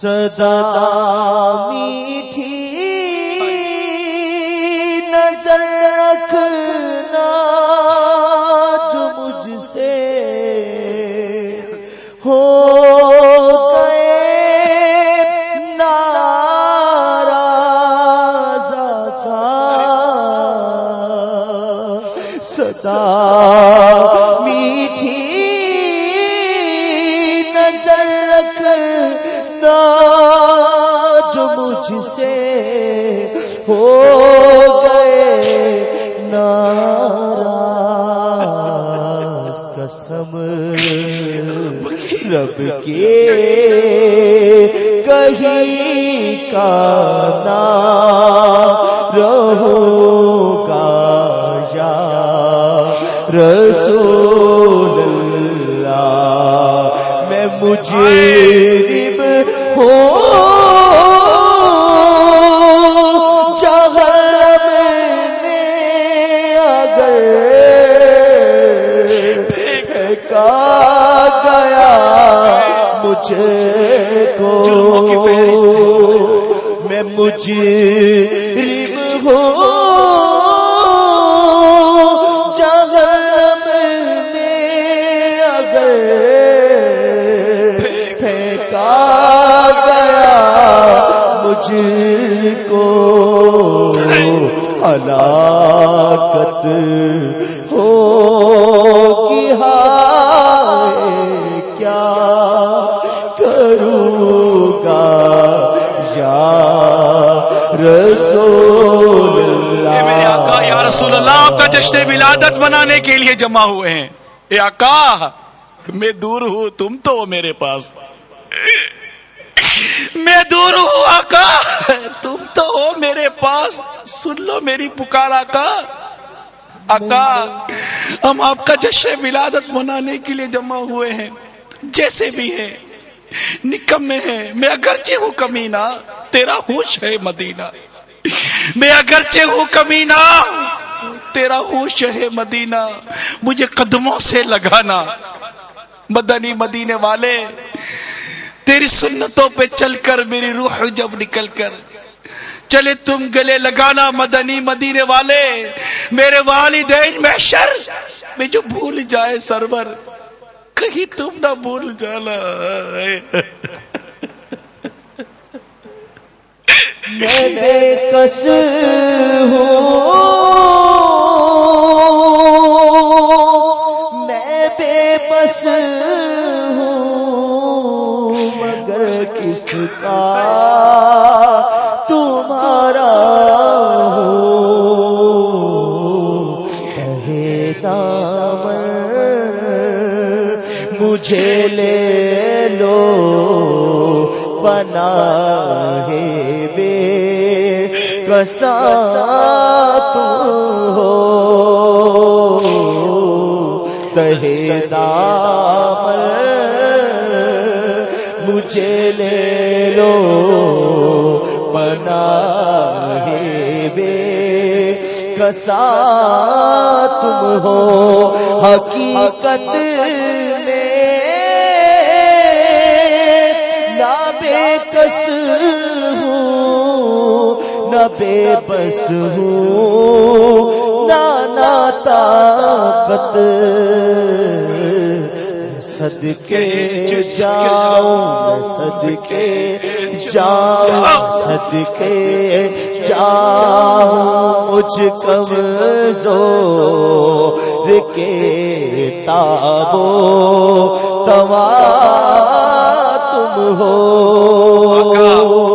سدا میٹھی نظر رکھنا مجھ سے ہو گئے ناراض قسم رب کے کہیں کا نا رہو گا یا رسول اللہ، میں مجرم پھینکا گیا مجھے کو میں مجرم ہوں مجھ کو ہلاکت ہوگی کروں گا یا رسول اے میرے آقا، یا رسول اللہ، آپ کا جشن ولادت منانے کے لیے جمع ہوئے ہیں۔ اے آقا، میں دور ہوں، تم تو میرے پاس۔ میں دور ہوں، آقا، تم تو ہو میرے پاس۔ سن لو میری پکار، آقا۔ آقا، ہم آپ کا جشن ولادت منانے کے لیے جمع ہوئے ہیں۔ جیسے بھی ہیں۔ نکم میں ہے۔ میں اگرچہ ہوں کمینہ، تیرا ہوش ہے مدینہ۔ میں اگرچہ ہوں کمینہ، تیرا ہوش ہے مدینہ۔ مجھے قدموں سے لگانا، مدنی مدینے والے، تیری سنتوں پہ چل کر میری روح جب نکل کر۔ چلے تم گلے لگانا مدنی مدینے والے۔ میرے والدین محشر، میں جو بھول جائے سرور۔ کہیں تم نہ بھول جانا۔ میں بے کس ہوں۔ میں بے بس ہوں۔ مگر کس کا مجھے لے لو بنا ہے بے کسا تم ہو۔ تہے دامن مجھے لے لو بنا ہے بے کسا تم ہو۔ حقیقت میں نہ بے کس ہوں، نہ بے بس ہوں، نہ نا طاقت صدقے جاؤں صدقے جاؤں صدقے جاؤں مجھ کمزور کے تابو